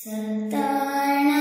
सप्तार्णवाः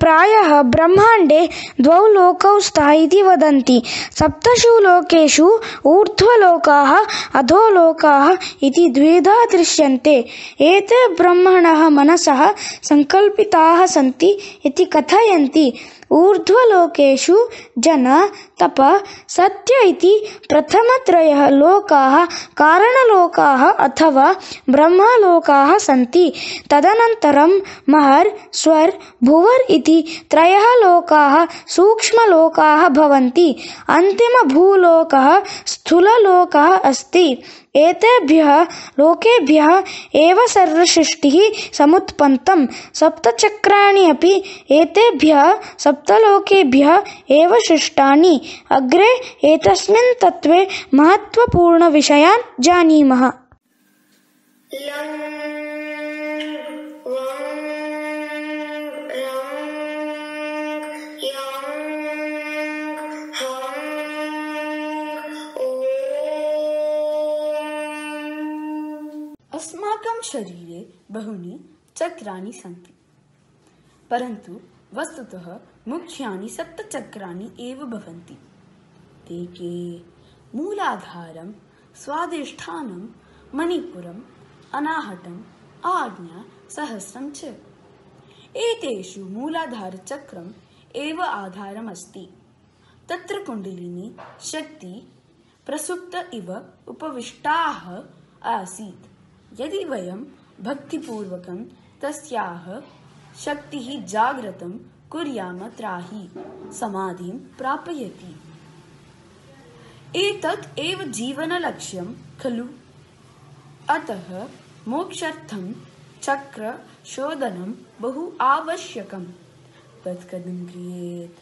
प्रायः ब्रह्माण्डे द्वौ लोकौ स्तः इति वदन्ति। सप्तषु लोकेषु ऊर्ध्वलोकाः अधोलोकाः इति द्विधा दृश्यन्ते। एते ब्रह्मणः मनसः सङ्कल्पिताः सन्ति इति कथयन्ति ऊर्ध्वलोकेषु जन तप सत्य इति प्रथमत्रयः लोकाः कारणलोकाः अथवा ब्रह्मलोकाः सन्ति। तदनन्तरं महर्, स्वर्, भुवर् इति त्रयः लोकाः सूक्ष्मलोकाः भवन्ति। अन्तिमभूलोकः स्थूललोकः अस्ति। एतेभ्यः लोकेभ्यः एव सर्वसृष्टिः समुत्पन्नं सप्तचक्राणि अपि एतेभ्यः सप्तलोकेभ्यः एव सृष्टानि। अग्रे एतस्मिन् तत्त्वे महत्त्वपूर्णविषयान् जानीमः। शरीरे बहूनि चक्राणि सन्ति। परन्तु वस्तुतः मुख्यानि सप्तचक्राणि एव भवन्ति। ते के मूलाधारं, स्वादिष्ठानं, मणिपुरम्, अनाहटम्, आज्ञा सहस्रं च। एतेषु मूलाधारचक्रम् एव आधारमस्ति। तत्र कुण्डलिनी, शक्ति, प्रसुप्त इव उपविष्टाः आसीत्। यदि वयं भक्तिपूर्वकं तस्याः शक्तिः जाग्रतं कुर्याम त्राहि समाधिं प्रापयति। एतत् एव जीवनलक्ष्यं खलु। अतः मोक्षार्थं चक्रशोधनं बहु आवश्यकं तत् कथं क्रियेत्।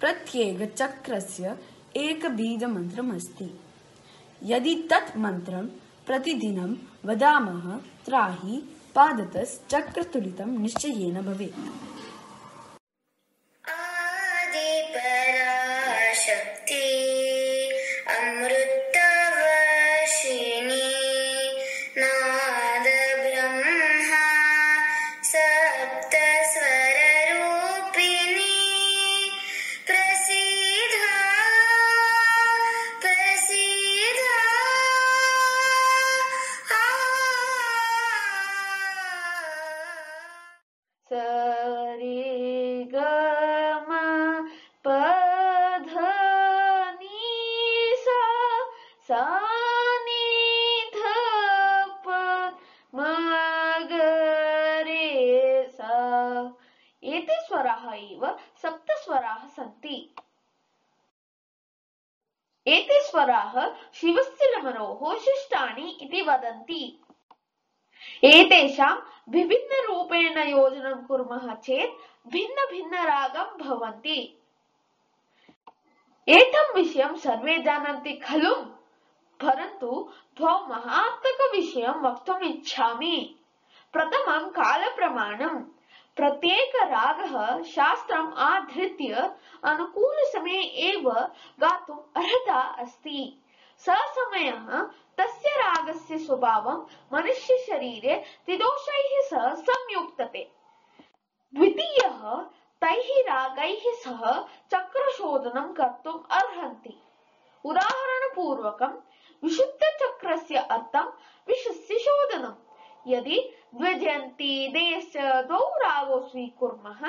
प्रत्येकचक्रस्य एकबीजमन्त्रमस्ति। यदि तत् मन्त्रं प्रतिदिनं वदामः त्राहि पादतश्चक्रतुलितं निश्चयेन भवेत् नि एते स्वराः एव सप्तस्वराः सन्ति। एते स्वराः शिवस्य लमनोः शिष्टानि इति वदन्ति। एतेषां विभिन्नरूपेण योजनं कुर्मः चेत् भिन्नभिन्नरागं भवन्ति। एतं विषयं सर्वे जानन्ति खलु परन्तु द्वौ महात्मकविषयं वक्तुम् इच्छामि। प्रथमं कालप्रमाणं। प्रत्येकरागः शास्त्रम् आधृत्य अनुकूलसमये एव गातुम् अर्हता अस्ति। ससमयः तस्य रागस्य स्वभावं मनुष्यशरीरे त्रिदोषैः सह संयुक्तते। द्वितीयः, तैः रागैः सह चक्रशोधनं कर्तुम् अर्हन्ति। उदाहरणपूर्वकं विशुद्धचक्रस्य अर्थं विशुस्य शोधनं यदि द्विजयन्ती देश रागौ स्वीकुर्मः,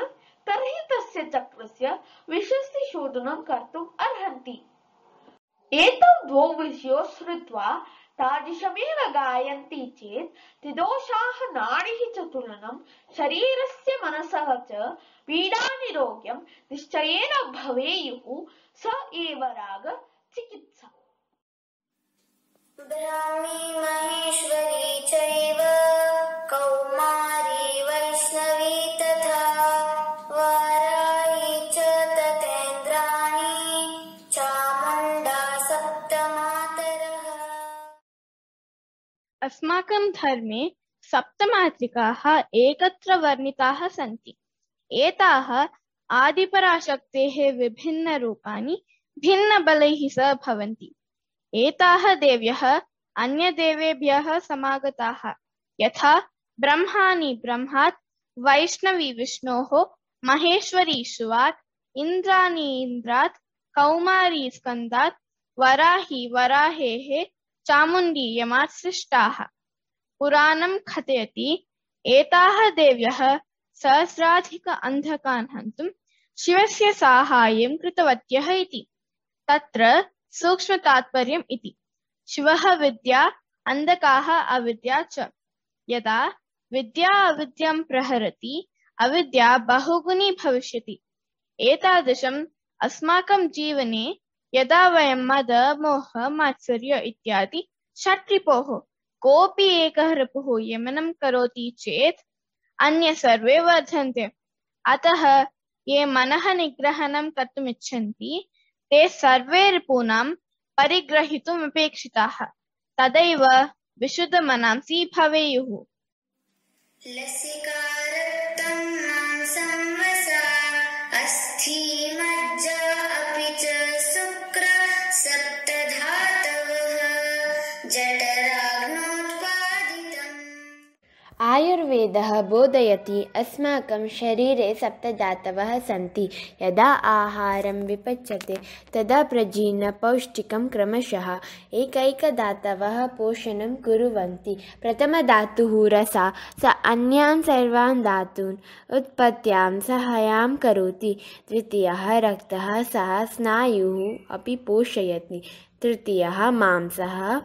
तर्हि तस्य चक्रस्य विशस्य शोधनं कर्तुम् अर्हन्ति. एतौ द्वौ विषयौ श्रुत्वा तादृशमेव गायन्ति चेत् त्रिदोषाः नाडिः च तुलनं शरीरस्य मनसः च पीडानिरोग्यं निश्चयेन भवेयुः स एव राग चिकित्सा ब्राह्मी महेश्वरी चैव, कौमारी वैष्णवी तथा वाराही च ततेन्द्राणी, चामुण्डा सप्तमातरः। अस्माकं धर्मे सप्तमातृकाः एकत्र वर्णिताः सन्ति। एताः आदिपराशक्तेः विभिन्नरूपाणि भिन्नबलैः सह भवन्ति। एताः देव्यः अन्यदेवेभ्यः समागताः। यथा, ब्रह्माणि ब्रह्मात्, वैष्णवी विष्णोः, महेश्वरी शिवात्, इन्द्राणी इन्द्रात्, कौमारी स्कन्दात्, वराही वराहेः, चामुण्डी यमात् सृष्टाः। पुराणं कथयति, एताः देव्यः सहस्राधिक अन्धकान् हन्तुं शिवस्य साहाय्यं कृतवत्यः इति। तत्र सूक्ष्मतात्पर्यम् इति। शिवः विद्या, अन्धकाः अविद्या च। यदा विद्या अविद्यां प्रहरति, अविद्या बहुगुणी भविष्यति। एतादृशम् अस्माकं जीवने यदा वयं मद, मोह, मात्सर्य इत्यादि षट्रिपोः, कोऽपि एकः रिपुः यमनं करोति चेत् अन्ये सर्वे वर्धन्ते। अतः ये मनः निग्रहणं कर्तुम् इच्छन्ति ते सर्वे रिपूणां परिग्रहीतुमपेक्षिताः। तदैव विशुद्धमनांसि भवेयुः। लसिकारक्तं आयुर्वेदः बोधयति। अस्माकं शरीरे सप्तधातवः सन्ति। यदा आहारं विपच्यते, तदा प्रजीर्णपौष्टिकं क्रमशः एकैकधातवः पोषणं कुर्वन्ति। प्रथमधातुः रसा, स अन्यान् सर्वान् धातून् उत्पत्त्यां सहायं करोति। द्वितीयः रक्तः, सः स्नायुः अपि पोषयति। तृतीयः मांसः।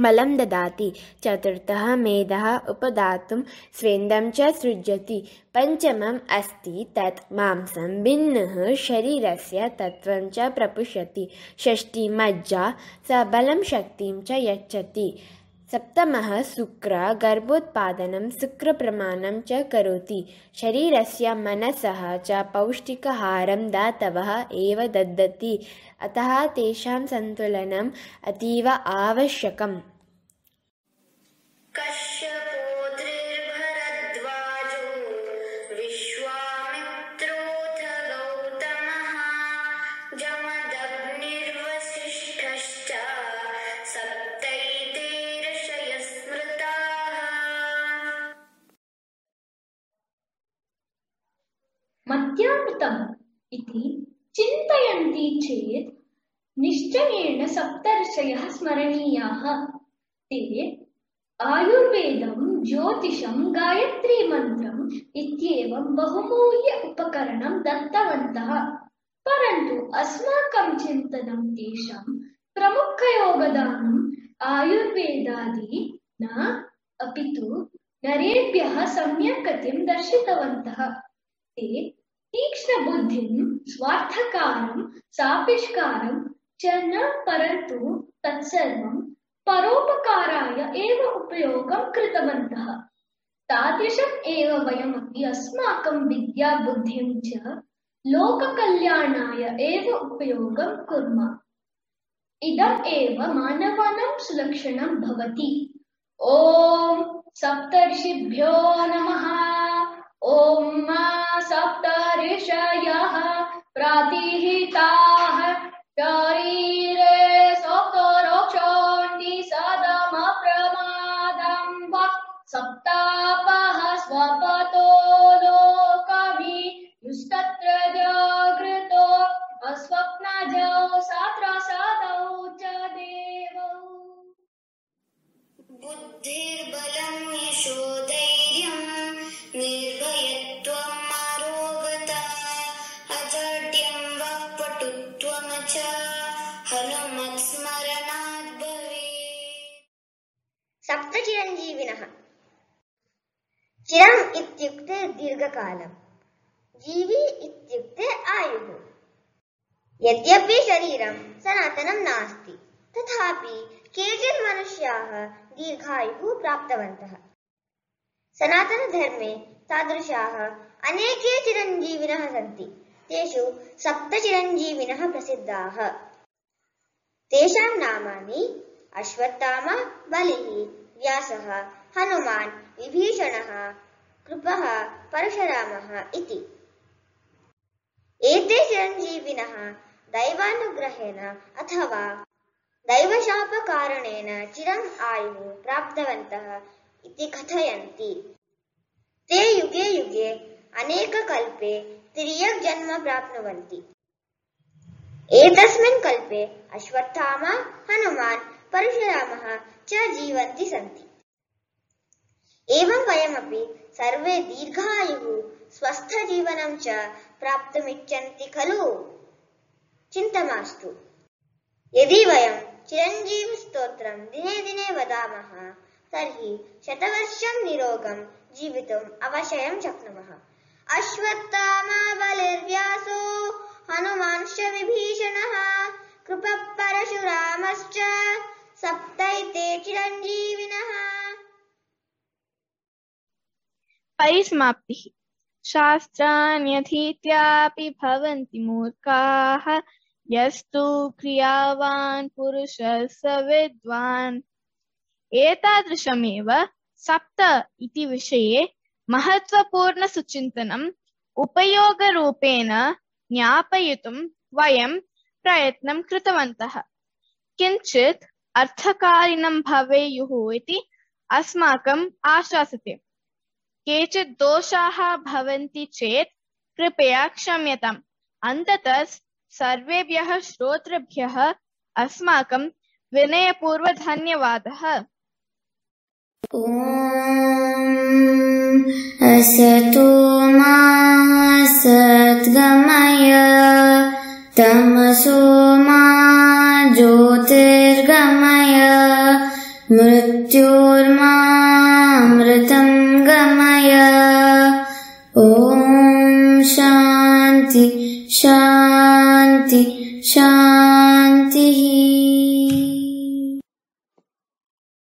बलं ददाति चतुर्थः मेधः उपदातुं स्वेन्दं च सृजति। पञ्चमम् अस्ति तत् मांसं भिन्नः शरीरस्य तत्त्वं च प्रपुशति षष्ठी मज्जा स बलं शक्तिं च यच्छति सप्तमः शुक्र गर्भोत्पादनं शुक्रप्रमाणं च करोति। शरीरस्य मनसः च पौष्टिकाहारं दातवः एव ददति अतः तेषां सन्तुलनम् अतीव आवश्यकम् चिन्तयन्ति चेत् निश्चयेन सप्तऋषयः स्मरणीयाः। ते आयुर्वेदं, ज्योतिषं, गायत्रीमन्त्रम् इत्येवं बहुमूल्य उपकरणं दत्तवन्तः। परन्तु अस्माकं चिन्तनं तेषां प्रमुखयोगदानम् आयुर्वेदादि न अपि तु नरेभ्यः सम्यक् गतिं दर्शितवन्तः। ते तीक्ष्णबुद्धिं स्वार्थकारं सापिष्कारं च न परन्तु तत्सर्वं परोपकाराय एव उपयोगं कृतवन्तः। तादृशम् एव वयमपि अस्माकं विद्याबुद्धिं च लोककल्याणाय एव उपयोगं कुर्मः। इदम् एव मानवानां सुलक्षणं भवति। ॐ सप्तर्षिभ्यो नमः। ॐ सप्त ऋषयः प्रातिहिताः शरीरे सप्तचिरञ्जीविनः चिरम् इत्युक्ते दीर्घकालम्, जीवी इत्युक्ते आयुः। यद्यपि शरीरं सनातनं नास्ति, तथापि केचित् मनुष्याः दीर्घायुः प्राप्तवन्तः। सनातनधर्मे तादृशाः अनेके चिरञ्जीविनः सन्ति, तेषु सप्तचिरञ्जीविनः प्रसिद्धाः। तेषां नामानि अश्वत्थामा बलिः व्यासः, हनुमान् विभीषणः, कृपः परशुरामः इति। एते चिरञ्जीविनः दैवानुग्रहेण अथवा दैवशापकारणेन चिरम् आयुः प्राप्तवन्तः इति कथयन्ति। ते युगे युगे अनेककल्पे तिर्यक् जन्म प्राप्नुवन्ति। एतस्मिन् कल्पे अश्वत्थामा, हनुमान् परशुरामः च जीवन्ति सन्ति। एवं वयमपि सर्वे दीर्घायुः स्वस्थजीवनं च प्राप्तुमिच्छन्ति खलु? चिन्ता मास्तु यदि वयं चिरञ्जीवस्तोत्रं दिने दिने वदामः तर्हि शतवर्षं निरोगं जीवितुम् अवश्यं शक्नुमः। अश्वत्थामा बलिर्व्यासो हनुमांश्च विभीषणः कृपः परशुरामश्च सप्तैते चिरञ्जीविनः। परिसमाप्तिः। शास्त्राण्यधीत्यापि भवन्ति मूर्खाः। यस्तु क्रियावान् पुरुषः स विद्वान्। एतादृशमेव सप्त इति विषये महत्त्वपूर्णसुचिन्तनम् उपयोगरूपेण ज्ञापयितुं वयं प्रयत्नं कृतवन्तः। किञ्चित् अर्थकारिणं भवेयुः इति अस्माकम् आशासते केचित् दोषाः चेत् कृपया क्षम्यताम्। अन्ततः सर्वेभ्यः श्रोतृभ्यः अस्माकं विनयपूर्वधन्यवादः। ॐ असतो मा सद्गमय तमसो मृत्योर्मामृतं गमय। ॐ शान्ति शान्ति शान्तिः।